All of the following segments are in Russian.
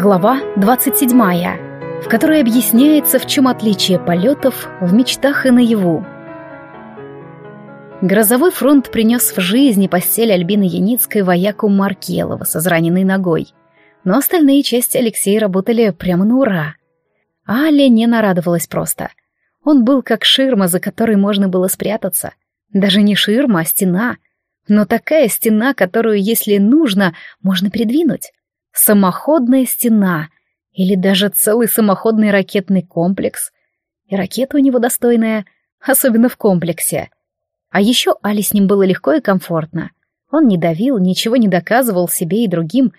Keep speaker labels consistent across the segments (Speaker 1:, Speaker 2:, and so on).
Speaker 1: Глава 27, в которой объясняется, в чем отличие полетов в мечтах и наяву. Грозовой фронт принес в жизнь постель Альбины Яницкой вояку Маркелова с израненной ногой. Но остальные части Алексея работали прямо на ура. Аля не нарадовалась просто. Он был как ширма, за которой можно было спрятаться. Даже не ширма, а стена. Но такая стена, которую, если нужно, можно передвинуть. Самоходная стена. Или даже целый самоходный ракетный комплекс. И ракета у него достойная, особенно в комплексе. А еще Али с ним было легко и комфортно. Он не давил, ничего не доказывал себе и другим.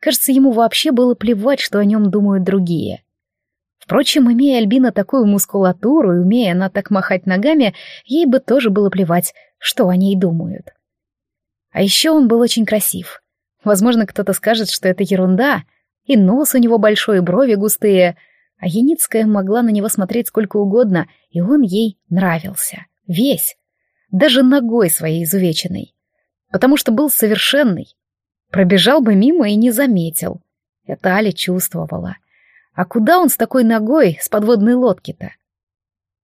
Speaker 1: Кажется, ему вообще было плевать, что о нем думают другие. Впрочем, имея Альбина такую мускулатуру и умея она так махать ногами, ей бы тоже было плевать, что о ней думают. А еще он был очень красив. Возможно, кто-то скажет, что это ерунда, и нос у него большой, и брови густые, а Яницкая могла на него смотреть сколько угодно, и он ей нравился. Весь даже ногой своей изувеченной, потому что был совершенный. Пробежал бы мимо и не заметил. Это Аля чувствовала. А куда он с такой ногой с подводной лодки-то?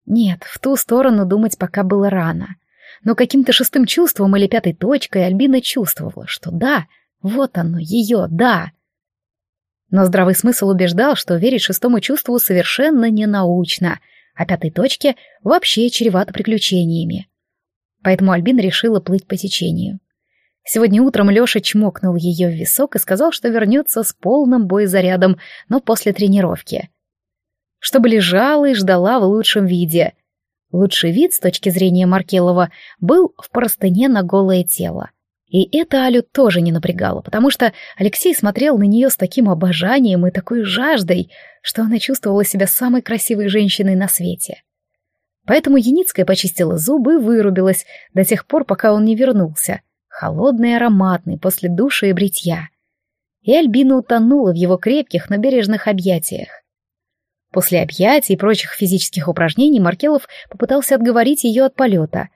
Speaker 1: Нет, в ту сторону думать пока было рано. Но каким-то шестым чувством или пятой точкой Альбина чувствовала, что да, вот оно, ее, да. Но здравый смысл убеждал, что верить шестому чувству совершенно ненаучно, а пятой точке вообще чревато приключениями поэтому Альбина решила плыть по течению. Сегодня утром Лёша чмокнул её в висок и сказал, что вернётся с полным боезарядом, но после тренировки. Чтобы лежала и ждала в лучшем виде. Лучший вид, с точки зрения Маркелова, был в простыне на голое тело. И это Алю тоже не напрягало, потому что Алексей смотрел на неё с таким обожанием и такой жаждой, что она чувствовала себя самой красивой женщиной на свете. Поэтому Яницкая почистила зубы и вырубилась до тех пор, пока он не вернулся, холодный и ароматный после душа и бритья. И Альбина утонула в его крепких, набережных объятиях. После объятий и прочих физических упражнений Маркелов попытался отговорить ее от полета.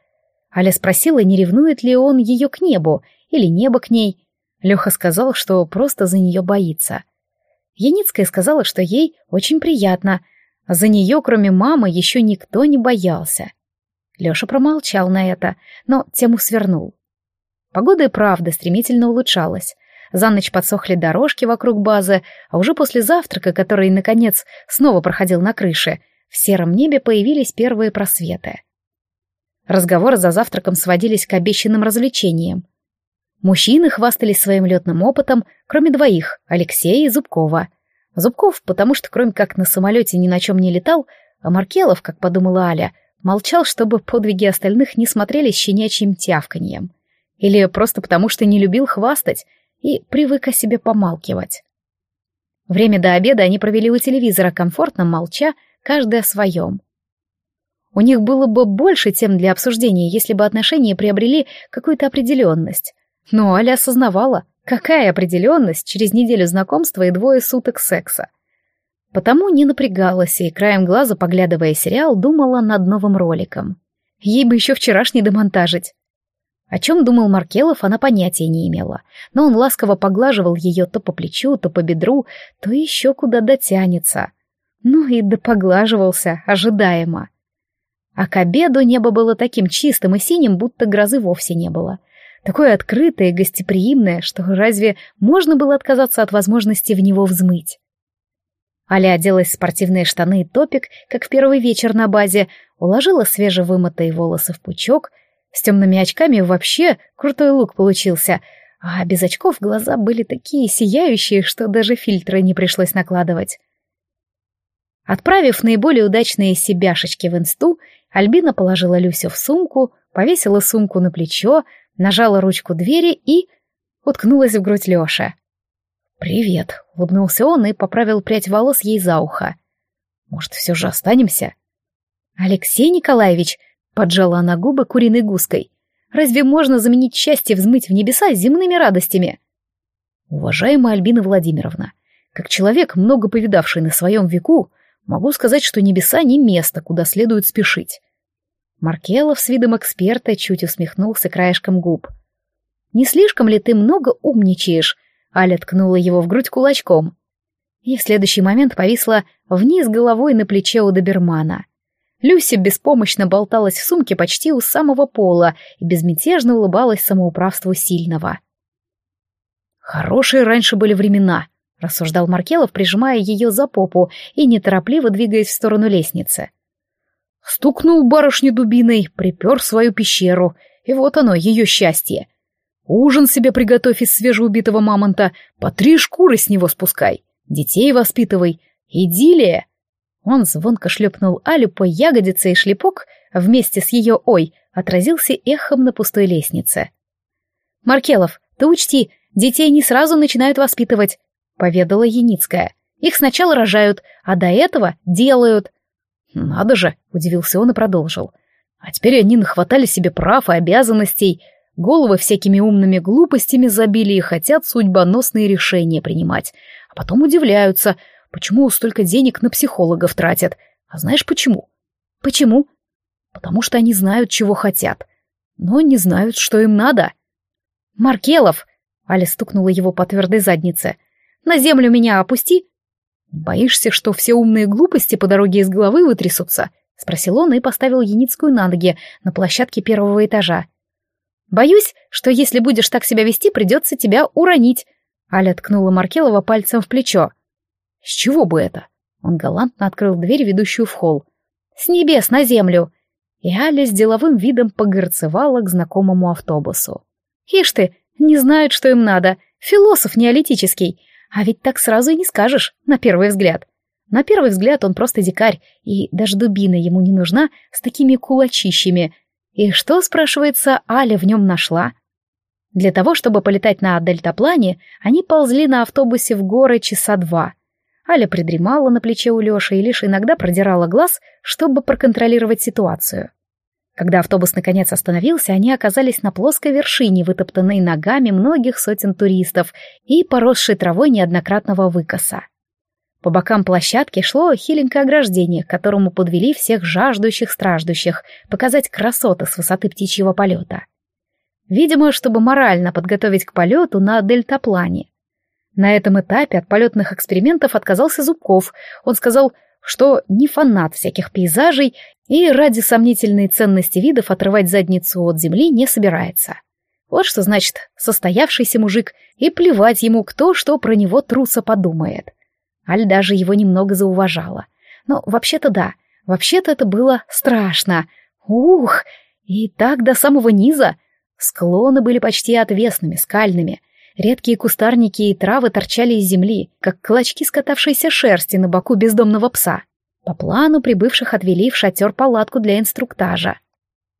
Speaker 1: Аля спросила, не ревнует ли он ее к небу, или небо к ней. Леха сказал, что просто за нее боится. Яницкая сказала, что ей очень приятно — за нее, кроме мамы, еще никто не боялся. Леша промолчал на это, но тему свернул. Погода и правда стремительно улучшалась. За ночь подсохли дорожки вокруг базы, а уже после завтрака, который, наконец, снова проходил на крыше, в сером небе появились первые просветы. Разговоры за завтраком сводились к обещанным развлечениям. Мужчины хвастались своим летным опытом, кроме двоих — Алексея и Зубкова — Зубков, потому что кроме как на самолете ни на чем не летал, а Маркелов, как подумала Аля, молчал, чтобы подвиги остальных не смотрелись щенячьим тявканьем. Или просто потому, что не любил хвастать и привык о себе помалкивать. Время до обеда они провели у телевизора, комфортно молча, каждый о своем. У них было бы больше тем для обсуждения, если бы отношения приобрели какую-то определенность. Но Аля осознавала, Какая определенность через неделю знакомства и двое суток секса? Потому не напрягалась и, краем глаза, поглядывая сериал, думала над новым роликом. Ей бы еще вчерашний демонтажить. О чем думал Маркелов, она понятия не имела, но он ласково поглаживал ее то по плечу, то по бедру, то еще куда дотянется. Ну и да поглаживался, ожидаемо. А к обеду небо было таким чистым и синим, будто грозы вовсе не было — Такое открытое и гостеприимное, что разве можно было отказаться от возможности в него взмыть? Аля оделась в спортивные штаны и топик, как в первый вечер на базе, уложила свежевымытые волосы в пучок, с темными очками вообще крутой лук получился, а без очков глаза были такие сияющие, что даже фильтры не пришлось накладывать. Отправив наиболее удачные себяшечки в инсту, Альбина положила Люсю в сумку, повесила сумку на плечо, нажала ручку двери и... уткнулась в грудь Лёши. «Привет», — улыбнулся он и поправил прядь волос ей за ухо. «Может, все же останемся?» «Алексей Николаевич», — поджала она губы куриной гуской, «разве можно заменить счастье взмыть в небеса земными радостями?» «Уважаемая Альбина Владимировна, как человек, много повидавший на своем веку, могу сказать, что небеса не место, куда следует спешить. Маркелов с видом эксперта чуть усмехнулся краешком губ. «Не слишком ли ты много умничаешь?» Аля ткнула его в грудь кулачком. И в следующий момент повисла вниз головой на плече у добермана. Люся беспомощно болталась в сумке почти у самого пола и безмятежно улыбалась самоуправству сильного. «Хорошие раньше были времена», — рассуждал Маркелов, прижимая ее за попу и неторопливо двигаясь в сторону лестницы. Стукнул барышню дубиной, припер свою пещеру, и вот оно, ее счастье. Ужин себе приготовь из свежеубитого мамонта, по три шкуры с него спускай, детей воспитывай. Идиллия! Он звонко шлепнул Алю по ягодице, и шлепок, вместе с ее «ой», отразился эхом на пустой лестнице. «Маркелов, ты учти, детей не сразу начинают воспитывать», — поведала Яницкая. «Их сначала рожают, а до этого делают». «Надо же», — удивился он и продолжил. «А теперь они нахватали себе прав и обязанностей, головы всякими умными глупостями забили и хотят судьбоносные решения принимать, а потом удивляются — Почему столько денег на психологов тратят? А знаешь почему? Почему? Потому что они знают, чего хотят, но не знают, что им надо. Маркелов, Аля стукнула его по твердой заднице. На землю меня опусти. Боишься, что все умные глупости по дороге из головы вытрясутся? Спросил он и поставил Яницкую на ноги на площадке первого этажа. Боюсь, что если будешь так себя вести, придется тебя уронить. Аля ткнула Маркелова пальцем в плечо. С чего бы это? Он галантно открыл дверь, ведущую в холл. С небес на землю. И Аля с деловым видом погорцевала к знакомому автобусу. Ишь ты, не знают, что им надо. Философ неолитический. А ведь так сразу и не скажешь, на первый взгляд. На первый взгляд он просто дикарь, и даже дубина ему не нужна с такими кулачищами. И что, спрашивается, Аля в нем нашла? Для того, чтобы полетать на дельтаплане, они ползли на автобусе в горы часа два — Аля придремала на плече у Лёши и лишь иногда продирала глаз, чтобы проконтролировать ситуацию. Когда автобус наконец остановился, они оказались на плоской вершине, вытоптанной ногами многих сотен туристов и поросшей травой неоднократного выкоса. По бокам площадки шло хиленькое ограждение, к которому подвели всех жаждущих страждущих показать красоты с высоты птичьего полета. Видимо, чтобы морально подготовить к полету на дельтаплане. На этом этапе от полетных экспериментов отказался Зубков. Он сказал, что не фанат всяких пейзажей и ради сомнительной ценности видов отрывать задницу от земли не собирается. Вот что значит состоявшийся мужик, и плевать ему, кто что про него труса подумает. Аль даже его немного зауважала. Но вообще-то да, вообще-то это было страшно. Ух, и так до самого низа. Склоны были почти отвесными, скальными, Редкие кустарники и травы торчали из земли, как клочки скатавшейся шерсти на боку бездомного пса. По плану прибывших отвели в шатер палатку для инструктажа.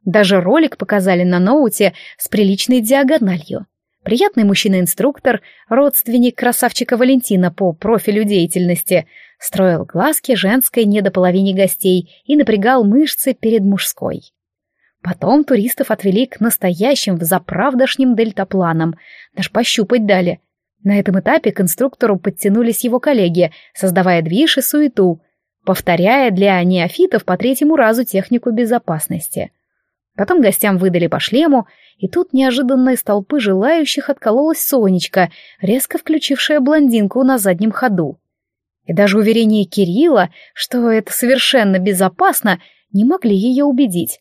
Speaker 1: Даже ролик показали на ноуте с приличной диагональю. Приятный мужчина-инструктор, родственник красавчика Валентина по профилю деятельности, строил глазки женской недополовине гостей и напрягал мышцы перед мужской. Потом туристов отвели к настоящим взаправдошним дельтапланам, даже пощупать дали. На этом этапе к инструктору подтянулись его коллеги, создавая движ и суету, повторяя для неофитов по третьему разу технику безопасности. Потом гостям выдали по шлему, и тут неожиданно из толпы желающих откололась Сонечка, резко включившая блондинку на заднем ходу. И даже уверение Кирилла, что это совершенно безопасно, не могли ее убедить.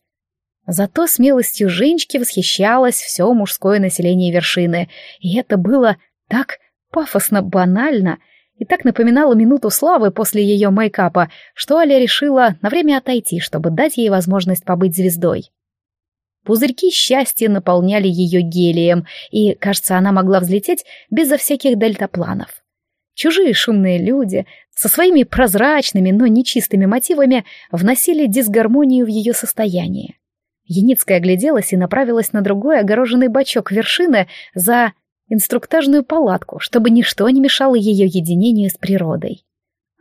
Speaker 1: Зато смелостью Женечки восхищалось все мужское население вершины, и это было так пафосно банально и так напоминало минуту славы после ее мейкапа, что Аля решила на время отойти, чтобы дать ей возможность побыть звездой. Пузырьки счастья наполняли ее гелием, и, кажется, она могла взлететь безо всяких дельтапланов. Чужие шумные люди со своими прозрачными, но нечистыми мотивами вносили дисгармонию в ее состояние. Яницкая огляделась и направилась на другой огороженный бачок вершины за инструктажную палатку, чтобы ничто не мешало ее единению с природой.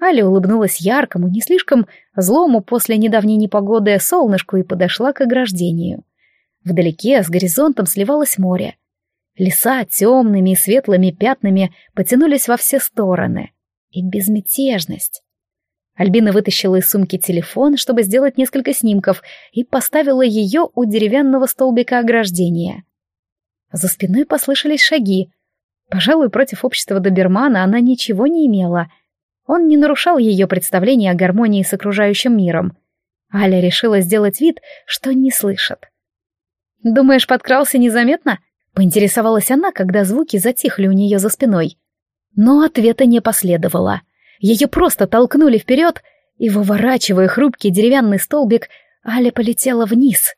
Speaker 1: Аля улыбнулась яркому, не слишком злому после недавней непогоды солнышку и подошла к ограждению. Вдалеке с горизонтом сливалось море. Леса темными и светлыми пятнами потянулись во все стороны. И безмятежность. Альбина вытащила из сумки телефон, чтобы сделать несколько снимков, и поставила ее у деревянного столбика ограждения. За спиной послышались шаги. Пожалуй, против общества добермана она ничего не имела. Он не нарушал ее представление о гармонии с окружающим миром. Аля решила сделать вид, что не слышит. «Думаешь, подкрался незаметно?» — поинтересовалась она, когда звуки затихли у нее за спиной. Но ответа не последовало. Ее просто толкнули вперед, и, выворачивая хрупкий деревянный столбик, Аля полетела вниз.